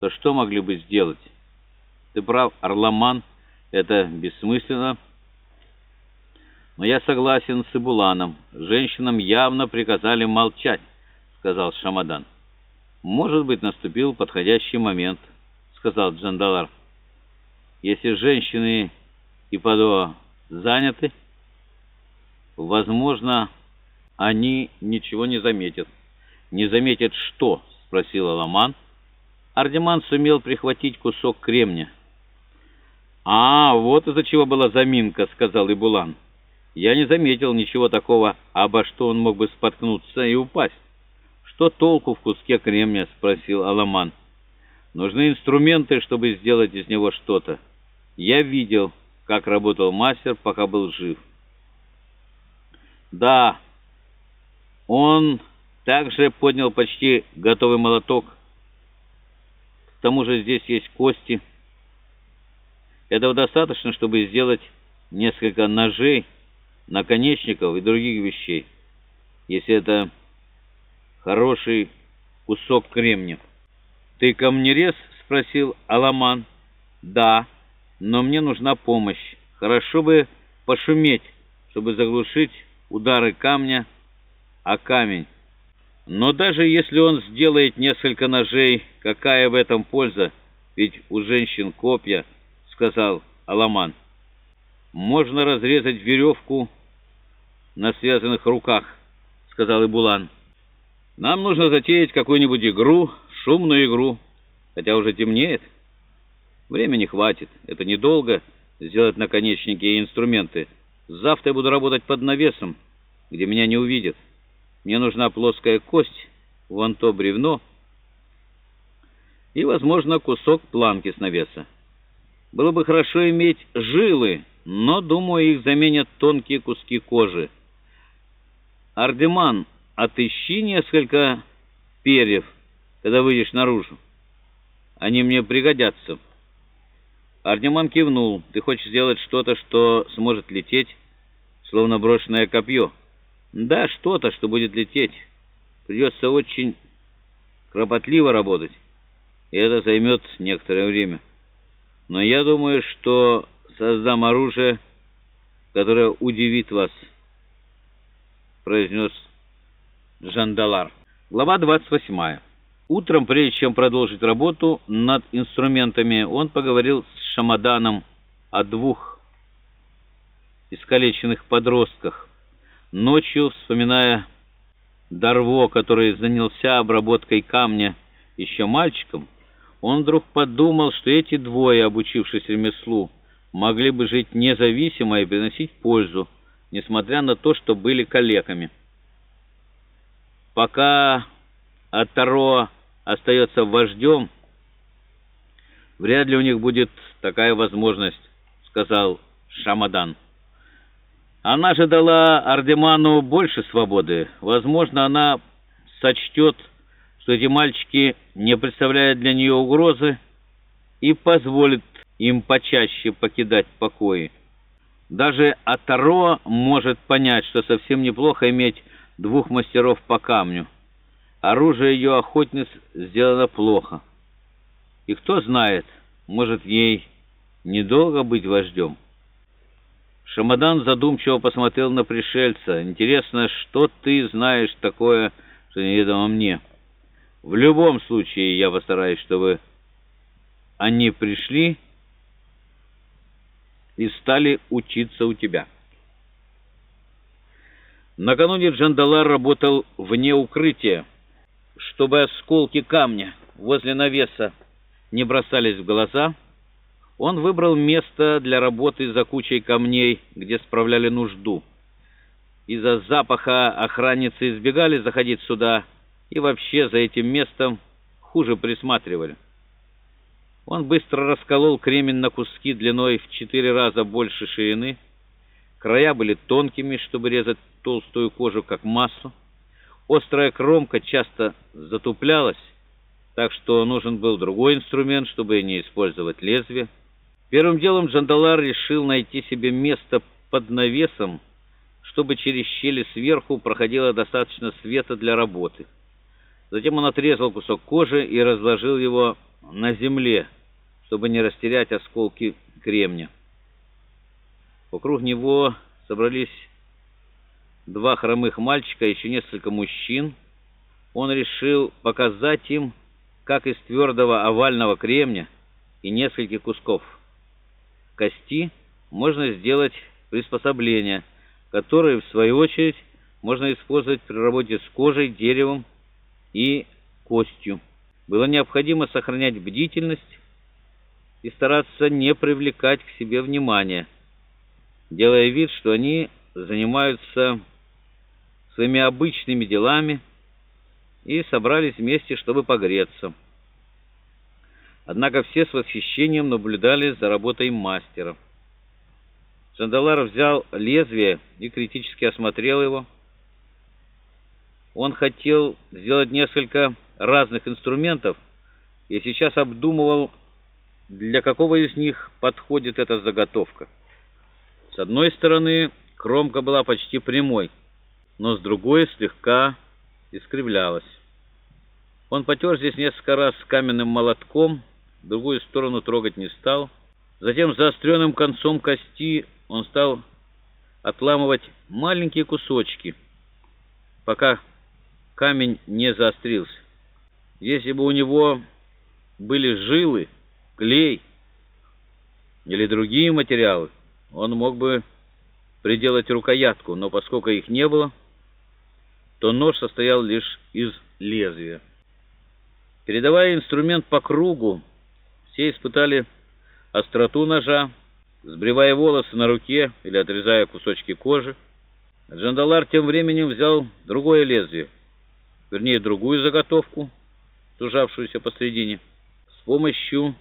то что могли бы сделать? Ты прав, Орламан, это бессмысленно. Но я согласен с Ибуланом. Женщинам явно приказали молчать, сказал Шамадан. Может быть, наступил подходящий момент, сказал Джандалар. Если женщины и Падо заняты, возможно, они ничего не заметят. Не заметят что? спросил Аламан. Ардеман сумел прихватить кусок кремня. «А, вот из-за чего была заминка», — сказал Ибулан. «Я не заметил ничего такого, обо что он мог бы споткнуться и упасть». «Что толку в куске кремня?» — спросил Аламан. «Нужны инструменты, чтобы сделать из него что-то. Я видел, как работал мастер, пока был жив». «Да, он также поднял почти готовый молоток, к тому же здесь есть кости. Этого достаточно, чтобы сделать несколько ножей, наконечников и других вещей, если это хороший кусок кремня. «Ты камнерез?» — спросил Аламан. «Да, но мне нужна помощь. Хорошо бы пошуметь, чтобы заглушить удары камня о камень». Но даже если он сделает несколько ножей, какая в этом польза? Ведь у женщин копья, сказал Аламан. Можно разрезать веревку на связанных руках, сказал Ибулан. Нам нужно затеять какую-нибудь игру, шумную игру, хотя уже темнеет. Времени хватит, это недолго сделать наконечники и инструменты. Завтра я буду работать под навесом, где меня не увидят. Мне нужна плоская кость, вон то бревно и, возможно, кусок планки с навеса. Было бы хорошо иметь жилы, но, думаю, их заменят тонкие куски кожи. Ардеман, отыщи несколько перьев, когда выйдешь наружу. Они мне пригодятся. Ардеман кивнул. Ты хочешь сделать что-то, что сможет лететь, словно брошенное копье? Да, что-то, что будет лететь. Придется очень кропотливо работать, и это займет некоторое время. Но я думаю, что создам оружие, которое удивит вас, произнес Жандалар. Глава 28. Утром, прежде чем продолжить работу над инструментами, он поговорил с Шамаданом о двух искалеченных подростках, Ночью, вспоминая Дарво, который занялся обработкой камня еще мальчиком, он вдруг подумал, что эти двое, обучившись ремеслу, могли бы жить независимо и приносить пользу, несмотря на то, что были калеками. Пока Атаро остается вождем, вряд ли у них будет такая возможность, сказал Шамадан. Она же дала Ардеману больше свободы. Возможно, она сочтет, что эти мальчики не представляют для нее угрозы и позволит им почаще покидать покои. Даже Атаро может понять, что совсем неплохо иметь двух мастеров по камню. Оружие ее охотниц сделано плохо. И кто знает, может ей недолго быть вождем. Шамадан задумчиво посмотрел на пришельца. «Интересно, что ты знаешь такое, что неведомо мне? В любом случае, я постараюсь, чтобы они пришли и стали учиться у тебя». Накануне Джандалар работал вне укрытия, чтобы осколки камня возле навеса не бросались в глаза, он выбрал место для работы за кучей камней, где справляли нужду. Из-за запаха охранницы избегали заходить сюда и вообще за этим местом хуже присматривали. Он быстро расколол кремень на куски длиной в четыре раза больше ширины. Края были тонкими, чтобы резать толстую кожу, как массу. Острая кромка часто затуплялась, так что нужен был другой инструмент, чтобы не использовать лезвие. Первым делом Джандалар решил найти себе место под навесом, чтобы через щели сверху проходило достаточно света для работы. Затем он отрезал кусок кожи и разложил его на земле, чтобы не растерять осколки кремня. Вокруг него собрались два хромых мальчика и еще несколько мужчин. Он решил показать им, как из твердого овального кремня и нескольких кусков кости можно сделать приспособления, которые, в свою очередь, можно использовать при работе с кожей, деревом и костью. Было необходимо сохранять бдительность и стараться не привлекать к себе внимания, делая вид, что они занимаются своими обычными делами и собрались вместе, чтобы погреться. Однако все с восхищением наблюдали за работой мастера. Джандалар взял лезвие и критически осмотрел его. Он хотел сделать несколько разных инструментов и сейчас обдумывал, для какого из них подходит эта заготовка. С одной стороны, кромка была почти прямой, но с другой слегка искривлялась. Он потер здесь несколько раз каменным молотком, другую сторону трогать не стал. Затем заостренным концом кости он стал отламывать маленькие кусочки, пока камень не заострился. Если бы у него были жилы, клей или другие материалы, он мог бы приделать рукоятку, но поскольку их не было, то нож состоял лишь из лезвия. Передавая инструмент по кругу, все испытали остроту ножа, сбривая волосы на руке или отрезая кусочки кожи. Джандалар тем временем взял другое лезвие, вернее, другую заготовку, сужавшуюся посредине. С помощью